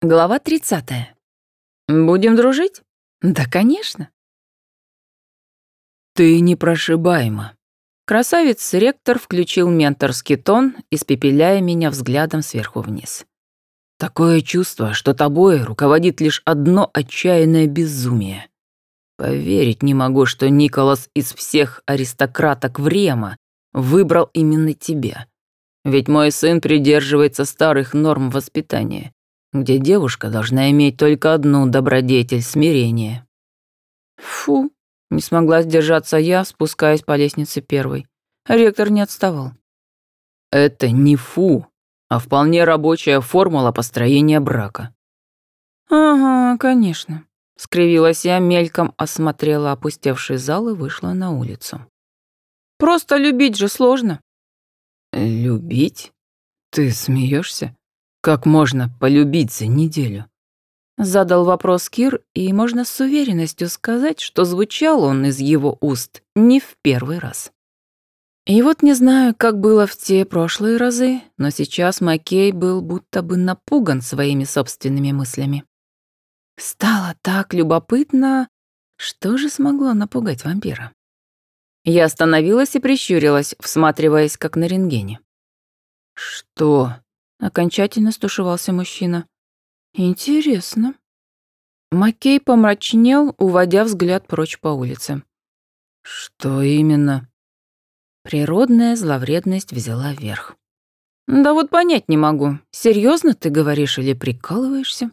Глава 30. Будем дружить? Да, конечно. Ты непрошибаема. Красавец-ректор включил менторский тон, испепеляя меня взглядом сверху вниз. Такое чувство, что тобой руководит лишь одно отчаянное безумие. Поверить не могу, что Николас из всех аристократок Врема выбрал именно тебя. Ведь мой сын придерживается старых норм воспитания где девушка должна иметь только одну добродетель — смирение. Фу, не смогла сдержаться я, спускаясь по лестнице первой. Ректор не отставал. Это не фу, а вполне рабочая формула построения брака. Ага, конечно. Скривилась я, мельком осмотрела опустевший зал и вышла на улицу. Просто любить же сложно. Любить? Ты смеешься? Как можно полюбить за неделю? Задал вопрос Кир, и можно с уверенностью сказать, что звучал он из его уст не в первый раз. И вот не знаю, как было в те прошлые разы, но сейчас Маккей был будто бы напуган своими собственными мыслями. Стало так любопытно, что же смогло напугать вампира. Я остановилась и прищурилась, всматриваясь, как на рентгене. «Что?» Окончательно стушевался мужчина. Интересно. Маккей помрачнел, уводя взгляд прочь по улице. Что именно? Природная зловредность взяла верх. Да вот понять не могу, серьезно ты говоришь или прикалываешься?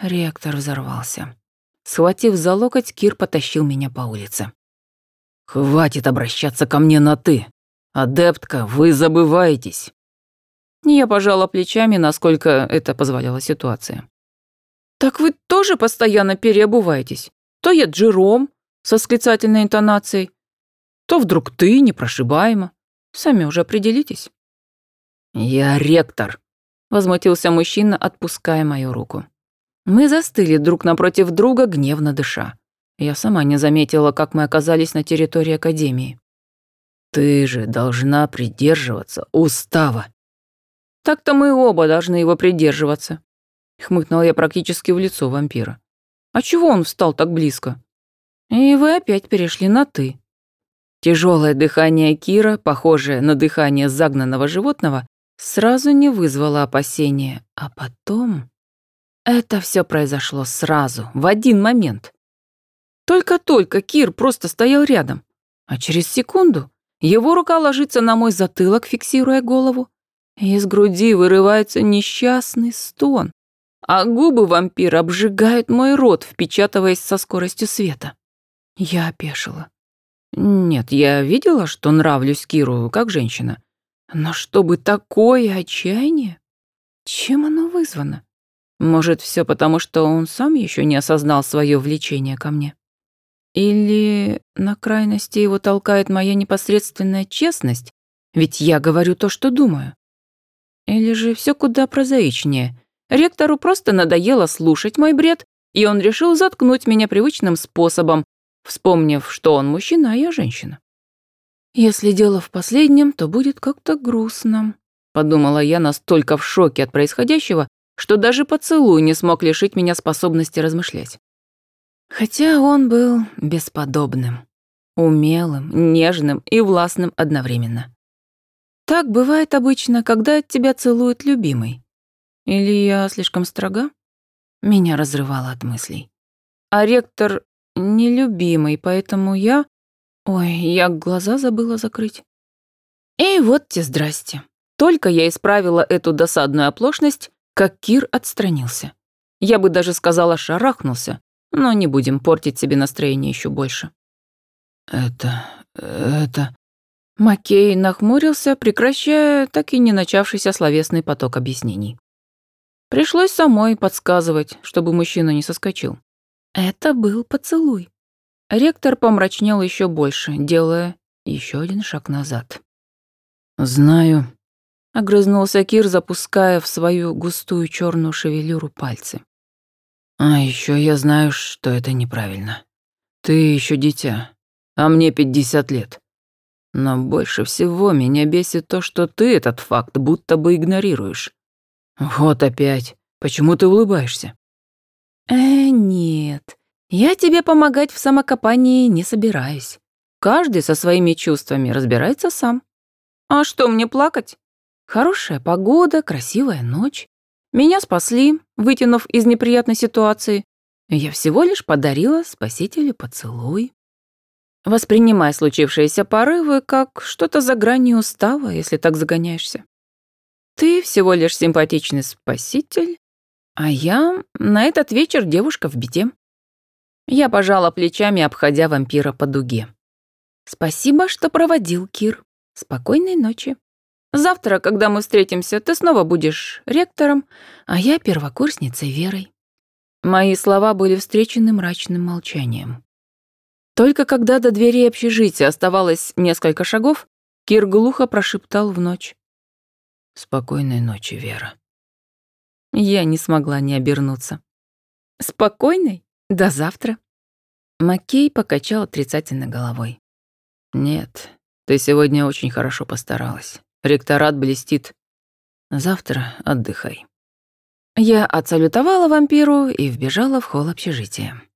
Ректор взорвался. Схватив за локоть, Кир потащил меня по улице. «Хватит обращаться ко мне на «ты». Адептка, вы забываетесь. Я пожала плечами, насколько это позволяла ситуация. «Так вы тоже постоянно переобуваетесь? То я Джером с восклицательной интонацией, то вдруг ты непрошибаемо. Сами уже определитесь». «Я ректор», — возмутился мужчина, отпуская мою руку. Мы застыли друг напротив друга, гневно дыша. Я сама не заметила, как мы оказались на территории Академии. «Ты же должна придерживаться устава», так-то мы оба должны его придерживаться. Хмыкнул я практически в лицо вампира. А чего он встал так близко? И вы опять перешли на «ты». Тяжелое дыхание Кира, похожее на дыхание загнанного животного, сразу не вызвало опасения. А потом... Это все произошло сразу, в один момент. Только-только Кир просто стоял рядом, а через секунду его рука ложится на мой затылок, фиксируя голову, из груди вырывается несчастный стон, а губы вампира обжигают мой рот, впечатываясь со скоростью света. Я опешила. Нет, я видела, что нравлюсь Киру как женщина. Но чтобы такое отчаяние? Чем оно вызвано? Может, все потому, что он сам еще не осознал свое влечение ко мне? Или на крайности его толкает моя непосредственная честность? Ведь я говорю то, что думаю. Или же все куда прозаичнее. Ректору просто надоело слушать мой бред, и он решил заткнуть меня привычным способом, вспомнив, что он мужчина, а я женщина. «Если дело в последнем, то будет как-то грустно», — подумала я настолько в шоке от происходящего, что даже поцелуй не смог лишить меня способности размышлять. Хотя он был бесподобным, умелым, нежным и властным одновременно. Так бывает обычно, когда тебя целует любимый. Или я слишком строга? Меня разрывало от мыслей. А ректор нелюбимый, поэтому я... Ой, я глаза забыла закрыть. И вот те здрасте. Только я исправила эту досадную оплошность, как Кир отстранился. Я бы даже сказала, шарахнулся, но не будем портить себе настроение еще больше. «Это... это...» Маккей нахмурился, прекращая так и не начавшийся словесный поток объяснений. Пришлось самой подсказывать, чтобы мужчина не соскочил. Это был поцелуй. Ректор помрачнел еще больше, делая еще один шаг назад. «Знаю», — огрызнулся Кир, запуская в свою густую черную шевелюру пальцы. «А еще я знаю, что это неправильно. Ты еще дитя, а мне пятьдесят лет. Но больше всего меня бесит то, что ты этот факт будто бы игнорируешь. Вот опять. Почему ты улыбаешься?» «Э, нет, я тебе помогать в самокопании не собираюсь. Каждый со своими чувствами разбирается сам. А что мне плакать? Хорошая погода, красивая ночь. Меня спасли, вытянув из неприятной ситуации. Я всего лишь подарила спасителю поцелуй. Воспринимай случившиеся порывы как что-то за гранью устава, если так загоняешься. Ты всего лишь симпатичный спаситель, а я на этот вечер девушка в беде. Я пожала плечами, обходя вампира по дуге. Спасибо, что проводил, Кир. Спокойной ночи. Завтра, когда мы встретимся, ты снова будешь ректором, а я первокурсницей Верой». Мои слова были встречены мрачным молчанием. Только когда до двери общежития оставалось несколько шагов, Кир глухо прошептал в ночь. «Спокойной ночи, Вера». Я не смогла не обернуться. «Спокойной? До завтра». Маккей покачал отрицательно головой. «Нет, ты сегодня очень хорошо постаралась. Ректорат блестит. Завтра отдыхай». Я отсалютовала вампиру и вбежала в холл общежития.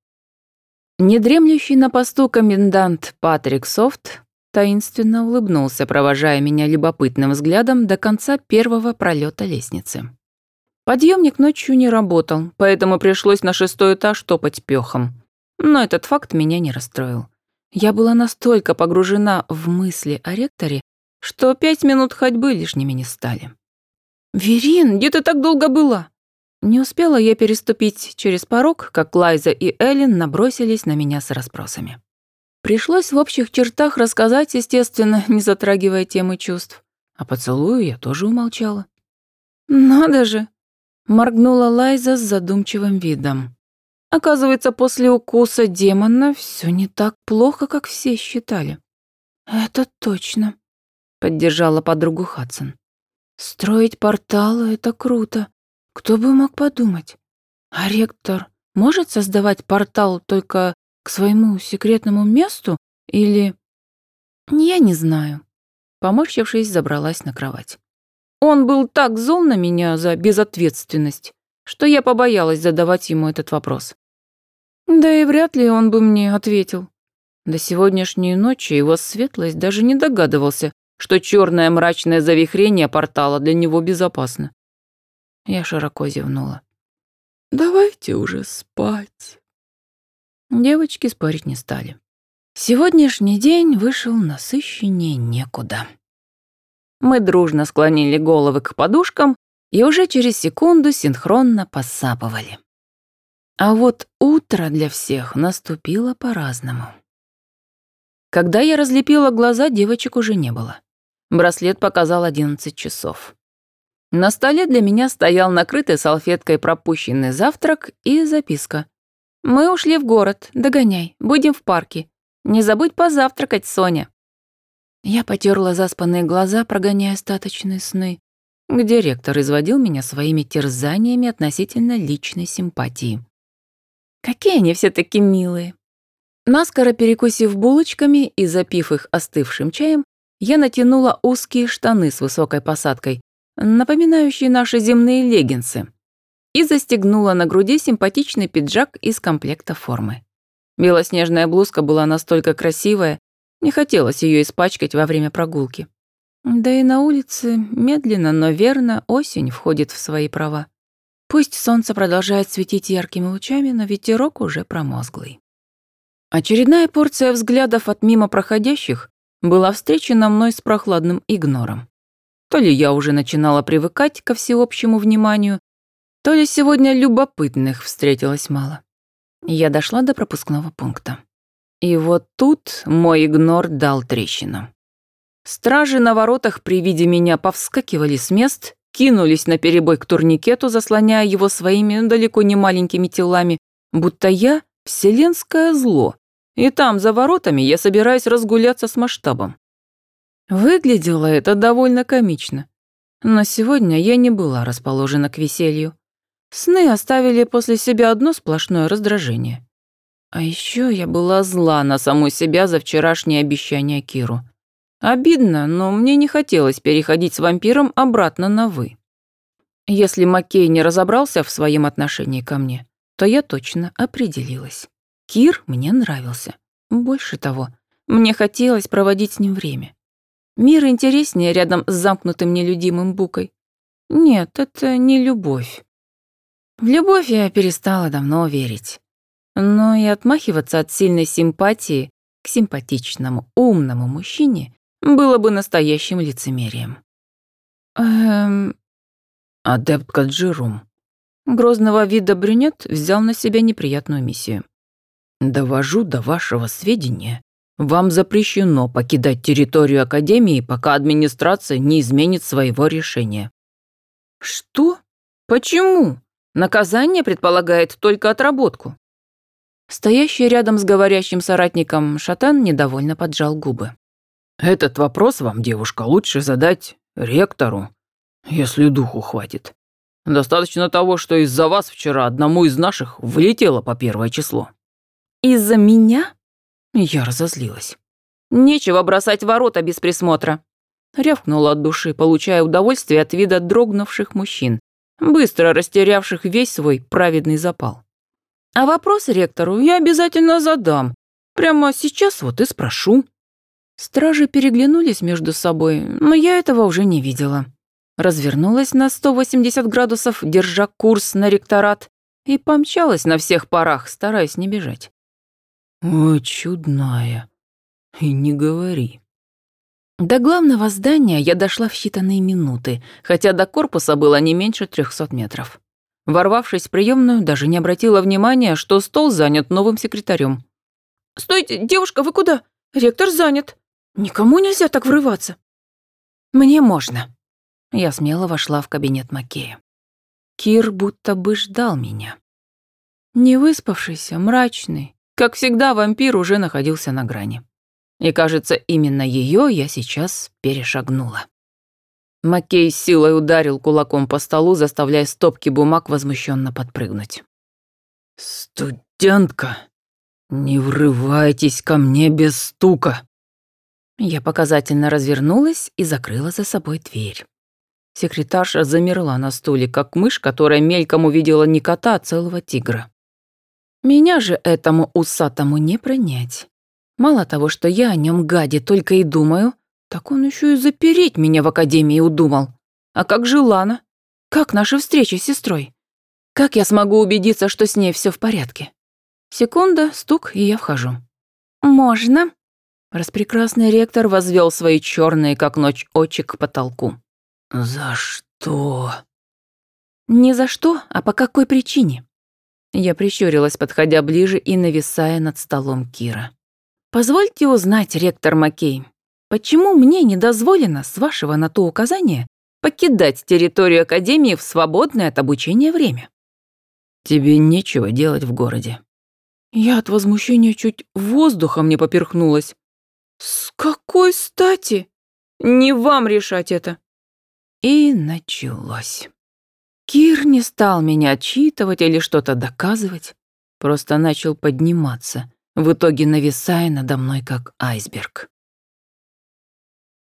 Недремлющий на посту комендант Патрик Софт таинственно улыбнулся, провожая меня любопытным взглядом до конца первого пролета лестницы. Подъемник ночью не работал, поэтому пришлось на шестой этаж топать пёхом. Но этот факт меня не расстроил. Я была настолько погружена в мысли о ректоре, что пять минут ходьбы лишними не стали. «Верин, где ты так долго была?» Не успела я переступить через порог, как Лайза и Эллен набросились на меня с расспросами. Пришлось в общих чертах рассказать, естественно, не затрагивая темы чувств. А поцелую я тоже умолчала. «Надо же!» Моргнула Лайза с задумчивым видом. Оказывается, после укуса демона все не так плохо, как все считали. Это точно, поддержала подругу Хадсон. Строить порталы — это круто. Кто бы мог подумать? А ректор может создавать портал только к своему секретному месту или... Я не знаю. Поморщившись, забралась на кровать. Он был так зол на меня за безответственность, что я побоялась задавать ему этот вопрос. Да и вряд ли он бы мне ответил. До сегодняшней ночи его светлость даже не догадывался, что черное мрачное завихрение портала для него безопасно. Я широко зевнула. «Давайте уже спать». Девочки спорить не стали. Сегодняшний день вышел насыщеннее некуда. Мы дружно склонили головы к подушкам и уже через секунду синхронно посапывали. А вот утро для всех наступило по-разному. Когда я разлепила глаза, девочек уже не было. Браслет показал 11 часов. На столе для меня стоял накрытый салфеткой пропущенный завтрак и записка. «Мы ушли в город, догоняй, будем в парке. Не забудь позавтракать, Соня». Я потерла заспанные глаза, прогоняя остаточные сны, где ректор изводил меня своими терзаниями относительно личной симпатии. Какие они все таки милые. Наскоро перекусив булочками и запив их остывшим чаем, я натянула узкие штаны с высокой посадкой, напоминающие наши земные леггинсы, и застегнула на груди симпатичный пиджак из комплекта формы. Белоснежная блузка была настолько красивая, не хотелось ее испачкать во время прогулки. Да и на улице медленно, но верно осень входит в свои права. Пусть солнце продолжает светить яркими лучами, но ветерок уже промозглый. Очередная порция взглядов от мимо проходящих была встречена мной с прохладным игнором. То ли я уже начинала привыкать ко всеобщему вниманию, то ли сегодня любопытных встретилось мало. Я дошла до пропускного пункта. И вот тут мой игнор дал трещину. Стражи на воротах при виде меня повскакивали с мест, кинулись на перебой к турникету, заслоняя его своими далеко не маленькими телами, будто я — вселенское зло, и там, за воротами, я собираюсь разгуляться с масштабом. Выглядело это довольно комично. Но сегодня я не была расположена к веселью. Сны оставили после себя одно сплошное раздражение. А еще я была зла на саму себя за вчерашнее обещание Киру. Обидно, но мне не хотелось переходить с вампиром обратно на «вы». Если Маккей не разобрался в своем отношении ко мне, то я точно определилась. Кир мне нравился. Больше того, мне хотелось проводить с ним время. Мир интереснее рядом с замкнутым нелюдимым букой. Нет, это не любовь. В любовь я перестала давно верить. Но и отмахиваться от сильной симпатии к симпатичному, умному мужчине было бы настоящим лицемерием. Эм... Адепт Каджирум. Грозного вида брюнет взял на себя неприятную миссию. Довожу до вашего сведения. Вам запрещено покидать территорию Академии, пока администрация не изменит своего решения. Что? Почему? Наказание предполагает только отработку. Стоящий рядом с говорящим соратником Шатан недовольно поджал губы. Этот вопрос вам, девушка, лучше задать ректору, если духу хватит. Достаточно того, что из-за вас вчера одному из наших влетело по первое число. Из-за меня? Я разозлилась. Нечего бросать ворота без присмотра. Рявкнула от души, получая удовольствие от вида дрогнувших мужчин, быстро растерявших весь свой праведный запал. А вопрос ректору я обязательно задам. Прямо сейчас вот и спрошу. Стражи переглянулись между собой, но я этого уже не видела. Развернулась на 180 градусов, держа курс на ректорат, и помчалась на всех парах, стараясь не бежать. «О, чудная! И не говори!» До главного здания я дошла в считанные минуты, хотя до корпуса было не меньше 300 метров. Ворвавшись в приемную, даже не обратила внимания, что стол занят новым секретарем. «Стойте, девушка, вы куда? Ректор занят. Никому нельзя так врываться». «Мне можно». Я смело вошла в кабинет Макея. Кир будто бы ждал меня. Не выспавшийся, мрачный, как всегда, вампир уже находился на грани. И, кажется, именно ее я сейчас перешагнула. Маккей с силой ударил кулаком по столу, заставляя стопки бумаг возмущенно подпрыгнуть. «Студентка, не врывайтесь ко мне без стука!» Я показательно развернулась и закрыла за собой дверь. Секретарша замерла на стуле, как мышь, которая мельком увидела не кота, а целого тигра. Меня же этому усатому не пронять. Мало того, что я о нем гаде только и думаю, так он еще и запереть меня в академии удумал. А как же Лана? Как наша встреча с сестрой? Как я смогу убедиться, что с ней все в порядке? Секунда, стук, и я вхожу. «Можно?» Распрекрасный ректор возвел свои черные, как ночь, очи к потолку. «За что?» «Не за что, а по какой причине?» Я прищурилась, подходя ближе и нависая над столом Кира. «Позвольте узнать, ректор Маккей, Почему мне не дозволено, с вашего на то указания, покидать территорию Академии в свободное от обучения время? Тебе нечего делать в городе. Я от возмущения чуть воздухом не поперхнулась. С какой стати? Не вам решать это. И началось. Кир не стал меня отчитывать или что-то доказывать, просто начал подниматься, в итоге нависая надо мной как айсберг.